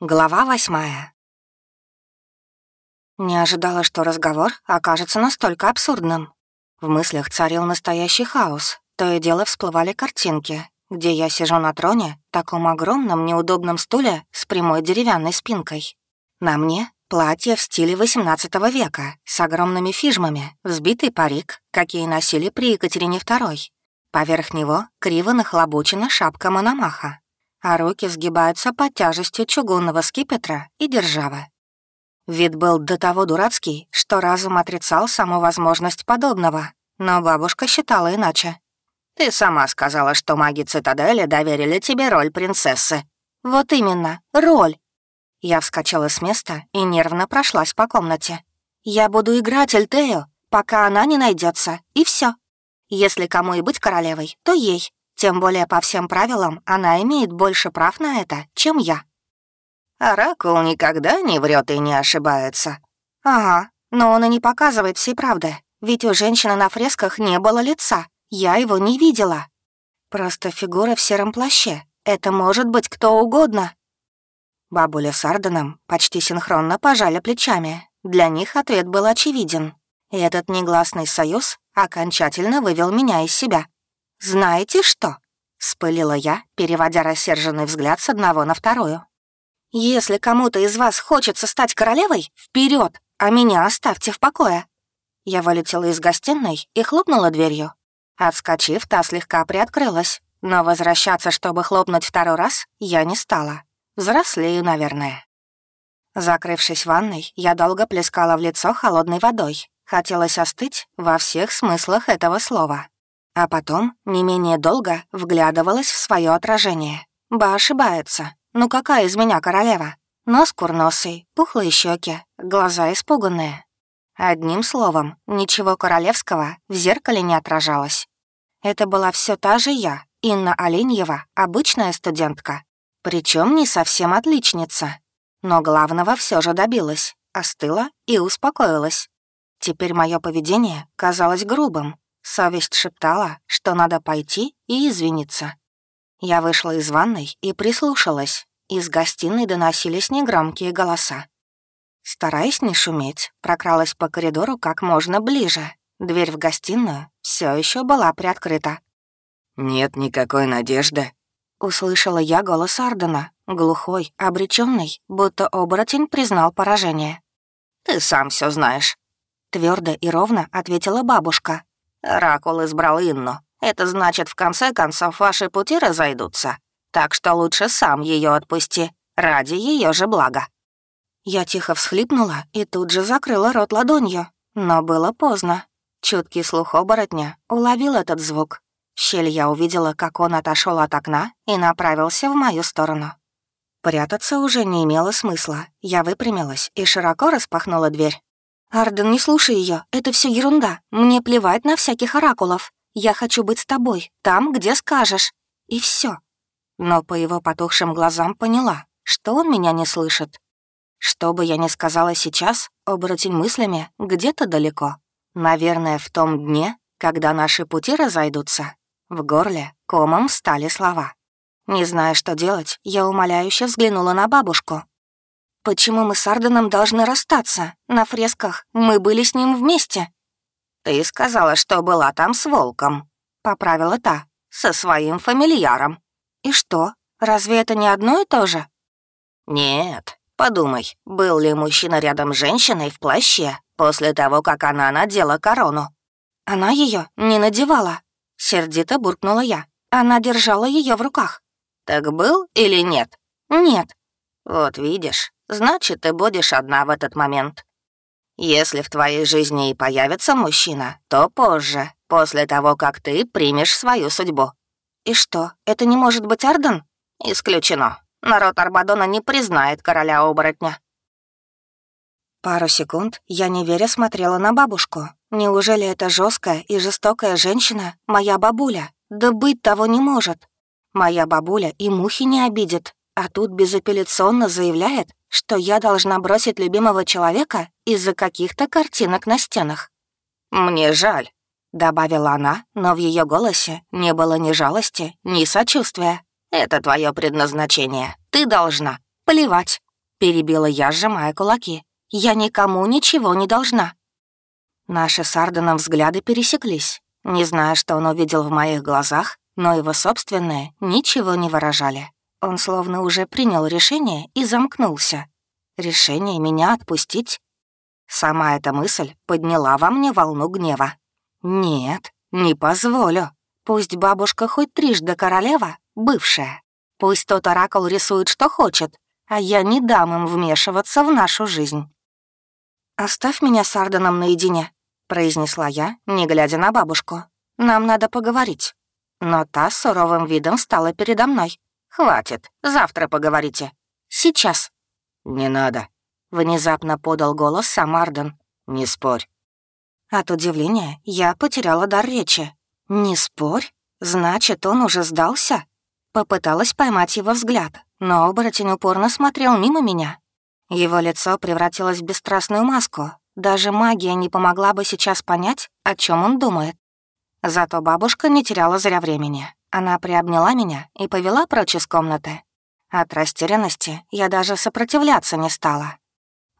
Глава восьмая. Не ожидала, что разговор окажется настолько абсурдным. В мыслях царил настоящий хаос. То и дело всплывали картинки, где я сижу на троне, таком огромном неудобном стуле с прямой деревянной спинкой. На мне платье в стиле XVIII века с огромными фижмами, взбитый парик, какие носили при Екатерине II. Поверх него криво нахлобучена шапка Мономаха, а руки сгибаются под тяжестью чугунного скипетра и державы. Вид был до того дурацкий, что разум отрицал саму возможность подобного, но бабушка считала иначе. «Ты сама сказала, что маги Цитадели доверили тебе роль принцессы». «Вот именно, роль!» Я вскочила с места и нервно прошлась по комнате. «Я буду играть Эльтею, пока она не найдется, и все. Если кому и быть королевой, то ей, тем более по всем правилам она имеет больше прав на это, чем я. Оракул никогда не врет и не ошибается. Ага, но он и не показывает всей правды, ведь у женщины на фресках не было лица, я его не видела. Просто фигура в сером плаще. Это может быть кто угодно. Бабуля с Арденом почти синхронно пожали плечами. Для них ответ был очевиден. И этот негласный союз окончательно вывел меня из себя. «Знаете что?» — спылила я, переводя рассерженный взгляд с одного на вторую. «Если кому-то из вас хочется стать королевой, вперед, а меня оставьте в покое!» Я вылетела из гостиной и хлопнула дверью. Отскочив, та слегка приоткрылась, но возвращаться, чтобы хлопнуть второй раз, я не стала. Взрослею, наверное. Закрывшись ванной, я долго плескала в лицо холодной водой. Хотелось остыть во всех смыслах этого слова. А потом не менее долго вглядывалась в свое отражение. Ба ошибается. Ну какая из меня королева? Нос курносый, пухлые щеки, глаза испуганные. Одним словом, ничего королевского в зеркале не отражалось. Это была все та же я, Инна Оленьева, обычная студентка. Причем не совсем отличница. Но главного все же добилась, остыла и успокоилась. Теперь мое поведение казалось грубым, Совесть шептала, что надо пойти и извиниться. Я вышла из ванной и прислушалась. Из гостиной доносились негромкие голоса. Стараясь не шуметь, прокралась по коридору как можно ближе. Дверь в гостиную все еще была приоткрыта. «Нет никакой надежды», — услышала я голос Ардена, глухой, обреченный, будто оборотень признал поражение. «Ты сам все знаешь», — твердо и ровно ответила бабушка, Ракул избрал Инну. Это значит, в конце концов, ваши пути разойдутся. Так что лучше сам ее отпусти, ради ее же блага». Я тихо всхлипнула и тут же закрыла рот ладонью. Но было поздно. Чуткий слух оборотня уловил этот звук. В щель я увидела, как он отошел от окна и направился в мою сторону. Прятаться уже не имело смысла. Я выпрямилась и широко распахнула дверь. «Арден, не слушай ее, это все ерунда. Мне плевать на всяких оракулов. Я хочу быть с тобой, там, где скажешь. И все. Но по его потухшим глазам поняла, что он меня не слышит. Что бы я ни сказала сейчас, оборотень мыслями где-то далеко. Наверное, в том дне, когда наши пути разойдутся. В горле комом стали слова. Не зная, что делать, я умоляюще взглянула на бабушку. Почему мы с Арденом должны расстаться? На фресках мы были с ним вместе». «Ты сказала, что была там с волком», — поправила та, — «со своим фамильяром». «И что, разве это не одно и то же?» «Нет, подумай, был ли мужчина рядом с женщиной в плаще после того, как она надела корону?» «Она ее не надевала», — сердито буркнула я. «Она держала ее в руках». «Так был или нет?» «Нет». «Вот видишь, значит, ты будешь одна в этот момент. Если в твоей жизни и появится мужчина, то позже, после того, как ты примешь свою судьбу. И что, это не может быть Арден? Исключено. Народ Арбадона не признает короля оборотня. Пару секунд я неверя смотрела на бабушку. Неужели эта жесткая и жестокая женщина моя бабуля? Да быть того не может. Моя бабуля и мухи не обидит, а тут безапелляционно заявляет, что я должна бросить любимого человека из-за каких-то картинок на стенах. «Мне жаль», — добавила она, но в ее голосе не было ни жалости, ни сочувствия. «Это твое предназначение. Ты должна. Плевать. — перебила я, сжимая кулаки. «Я никому ничего не должна». Наши с Арденом взгляды пересеклись. Не знаю, что он увидел в моих глазах, но его собственные ничего не выражали. Он словно уже принял решение и замкнулся. Решение меня отпустить? Сама эта мысль подняла во мне волну гнева. Нет, не позволю. Пусть бабушка хоть трижды королева, бывшая. Пусть тот оракул рисует, что хочет, а я не дам им вмешиваться в нашу жизнь. «Оставь меня с Арденом наедине», — произнесла я, не глядя на бабушку. «Нам надо поговорить». Но та суровым видом стала передо мной. «Хватит, завтра поговорите. Сейчас». «Не надо», — внезапно подал голос сам Арден. «Не спорь». От удивления я потеряла дар речи. «Не спорь? Значит, он уже сдался?» Попыталась поймать его взгляд, но оборотень упорно смотрел мимо меня. Его лицо превратилось в бесстрастную маску. Даже магия не помогла бы сейчас понять, о чем он думает. Зато бабушка не теряла зря времени. Она приобняла меня и повела прочь из комнаты. От растерянности я даже сопротивляться не стала.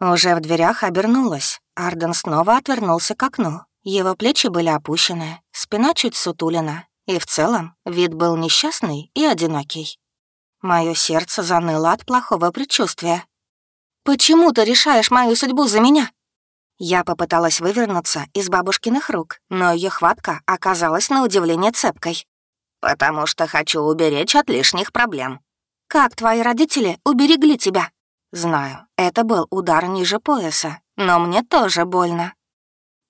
Уже в дверях обернулась. Арден снова отвернулся к окну. Его плечи были опущены, спина чуть сутулена, и в целом вид был несчастный и одинокий. Мое сердце заныло от плохого предчувствия. «Почему ты решаешь мою судьбу за меня?» Я попыталась вывернуться из бабушкиных рук, но ее хватка оказалась на удивление цепкой. «Потому что хочу уберечь от лишних проблем». «Как твои родители уберегли тебя?» «Знаю, это был удар ниже пояса, но мне тоже больно».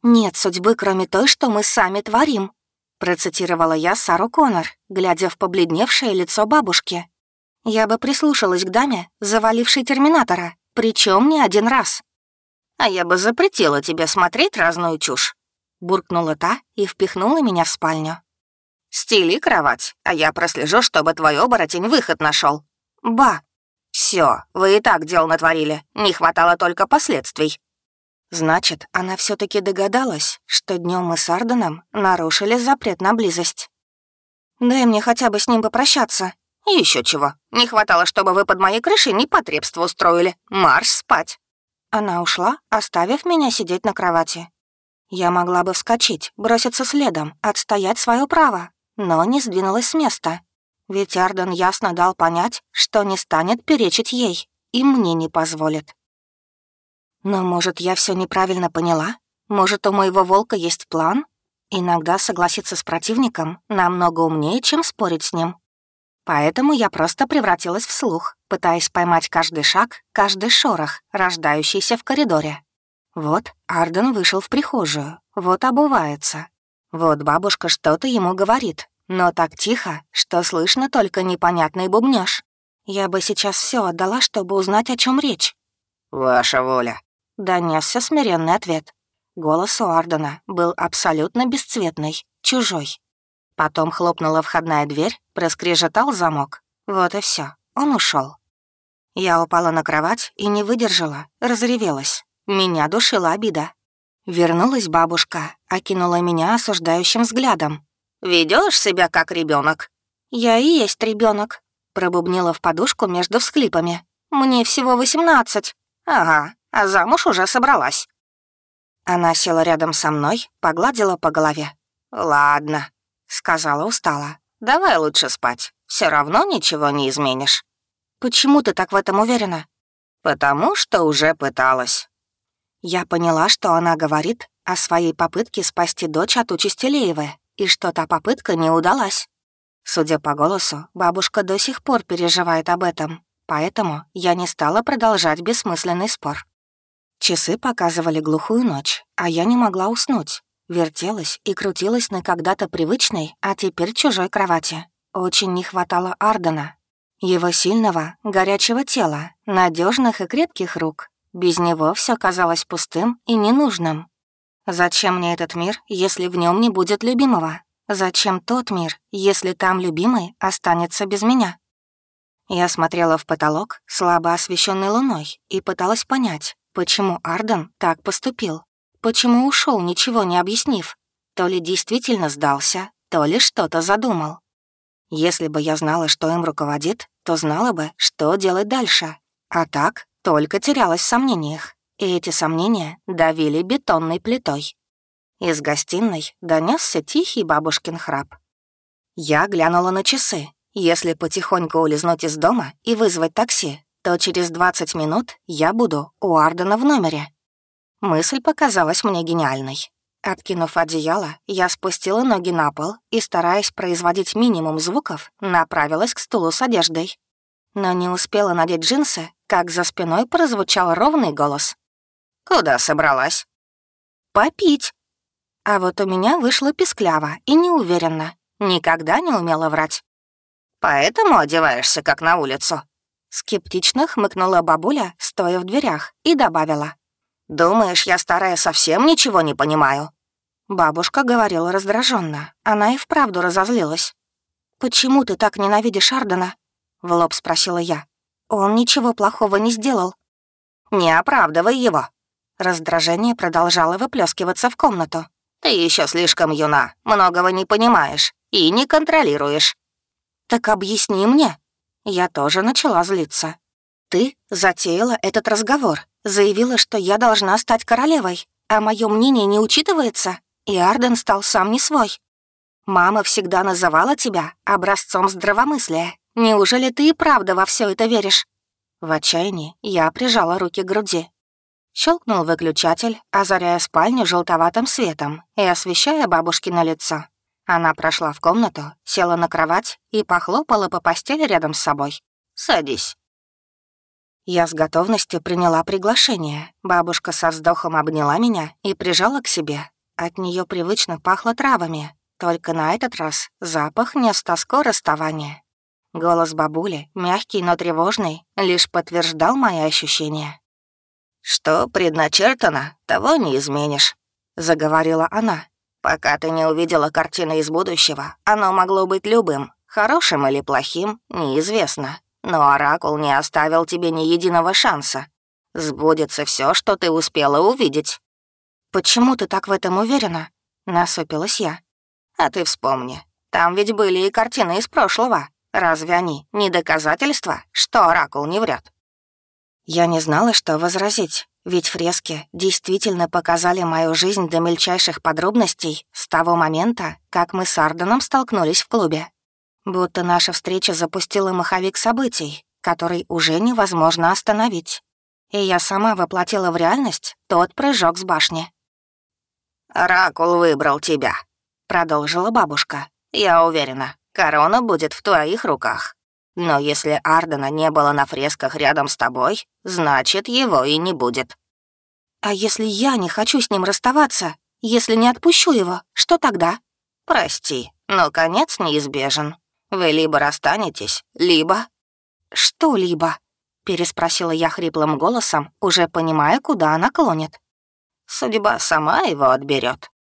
«Нет судьбы, кроме той, что мы сами творим», Процитировала я Сару Коннор, глядя в побледневшее лицо бабушки. Я бы прислушалась к даме, завалившей терминатора, причем не один раз. «А я бы запретила тебе смотреть разную чушь», — буркнула та и впихнула меня в спальню. «Стили кровать, а я прослежу, чтобы твой оборотень выход нашел. «Ба!» Все, вы и так дел натворили, не хватало только последствий». Значит, она все таки догадалась, что днем мы с Арденом нарушили запрет на близость. «Дай мне хотя бы с ним попрощаться». Еще чего. Не хватало, чтобы вы под моей крышей непотребство устроили. Марш спать». Она ушла, оставив меня сидеть на кровати. Я могла бы вскочить, броситься следом, отстоять свое право, но не сдвинулась с места. Ведь Арден ясно дал понять, что не станет перечить ей, и мне не позволит. Но, может, я все неправильно поняла? Может, у моего волка есть план? Иногда согласиться с противником намного умнее, чем спорить с ним. Поэтому я просто превратилась в слух, пытаясь поймать каждый шаг, каждый шорох, рождающийся в коридоре. Вот Арден вышел в прихожую, вот обувается. Вот бабушка что-то ему говорит, но так тихо, что слышно только непонятный бубнёж. Я бы сейчас все отдала, чтобы узнать, о чем речь. «Ваша воля», Донесся смиренный ответ. Голос у Ардена был абсолютно бесцветный, чужой. Потом хлопнула входная дверь, проскрежетал замок. Вот и все. он ушел. Я упала на кровать и не выдержала, разревелась. Меня душила обида. Вернулась бабушка, окинула меня осуждающим взглядом. Ведешь себя как ребенок. «Я и есть ребенок, пробубнила в подушку между всхлипами. «Мне всего восемнадцать». «Ага, а замуж уже собралась». Она села рядом со мной, погладила по голове. «Ладно», — сказала устало. «Давай лучше спать. Все равно ничего не изменишь». «Почему ты так в этом уверена?» «Потому что уже пыталась». Я поняла, что она говорит о своей попытке спасти дочь от участи Леевы, и что та попытка не удалась. Судя по голосу, бабушка до сих пор переживает об этом, поэтому я не стала продолжать бессмысленный спор. Часы показывали глухую ночь, а я не могла уснуть. Вертелась и крутилась на когда-то привычной, а теперь чужой кровати. Очень не хватало Ардена. Его сильного, горячего тела, надежных и крепких рук. Без него все казалось пустым и ненужным. Зачем мне этот мир, если в нем не будет любимого? Зачем тот мир, если там любимый останется без меня? Я смотрела в потолок, слабо освещенный луной, и пыталась понять, Почему Арден так поступил? Почему ушел, ничего не объяснив? То ли действительно сдался, то ли что-то задумал. Если бы я знала, что им руководит, то знала бы, что делать дальше. А так, только терялась в сомнениях, и эти сомнения давили бетонной плитой. Из гостиной донесся тихий бабушкин храп. Я глянула на часы. Если потихоньку улизнуть из дома и вызвать такси, то через 20 минут я буду у Ардена в номере. Мысль показалась мне гениальной. Откинув одеяло, я спустила ноги на пол и, стараясь производить минимум звуков, направилась к стулу с одеждой. Но не успела надеть джинсы, как за спиной прозвучал ровный голос. «Куда собралась?» «Попить». А вот у меня вышло пискляво и неуверенно. Никогда не умела врать. «Поэтому одеваешься, как на улицу?» Скептично хмыкнула бабуля, стоя в дверях, и добавила. «Думаешь, я старая совсем ничего не понимаю?» Бабушка говорила раздраженно. Она и вправду разозлилась. «Почему ты так ненавидишь Ардена?» — в лоб спросила я. «Он ничего плохого не сделал». «Не оправдывай его». Раздражение продолжало выплескиваться в комнату. «Ты еще слишком юна, многого не понимаешь и не контролируешь». «Так объясни мне». Я тоже начала злиться. «Ты затеяла этот разговор, заявила, что я должна стать королевой, а мое мнение не учитывается, и Арден стал сам не свой. Мама всегда называла тебя образцом здравомыслия. Неужели ты и правда во все это веришь?» В отчаянии я прижала руки к груди. Щелкнул выключатель, озаряя спальню желтоватым светом и освещая бабушкино лицо. Она прошла в комнату, села на кровать и похлопала по постели рядом с собой. «Садись». Я с готовностью приняла приглашение. Бабушка со вздохом обняла меня и прижала к себе. От нее привычно пахло травами, только на этот раз запах не с тоской расставания. Голос бабули, мягкий, но тревожный, лишь подтверждал мои ощущения. «Что предначертано, того не изменишь», — заговорила она. «Пока ты не увидела картины из будущего, оно могло быть любым, хорошим или плохим, неизвестно. Но Оракул не оставил тебе ни единого шанса. Сбудется все, что ты успела увидеть». «Почему ты так в этом уверена?» — насупилась я. «А ты вспомни, там ведь были и картины из прошлого. Разве они не доказательства, что Оракул не врет? Я не знала, что возразить, ведь фрески действительно показали мою жизнь до мельчайших подробностей с того момента, как мы с Арденом столкнулись в клубе. Будто наша встреча запустила маховик событий, который уже невозможно остановить. И я сама воплотила в реальность тот прыжок с башни. «Оракул выбрал тебя», — продолжила бабушка. «Я уверена, корона будет в твоих руках. Но если Ардена не было на фресках рядом с тобой, значит, его и не будет». «А если я не хочу с ним расставаться? Если не отпущу его, что тогда?» «Прости, но конец неизбежен. Вы либо расстанетесь, либо...» «Что либо?» — переспросила я хриплым голосом, уже понимая, куда она клонит. «Судьба сама его отберет.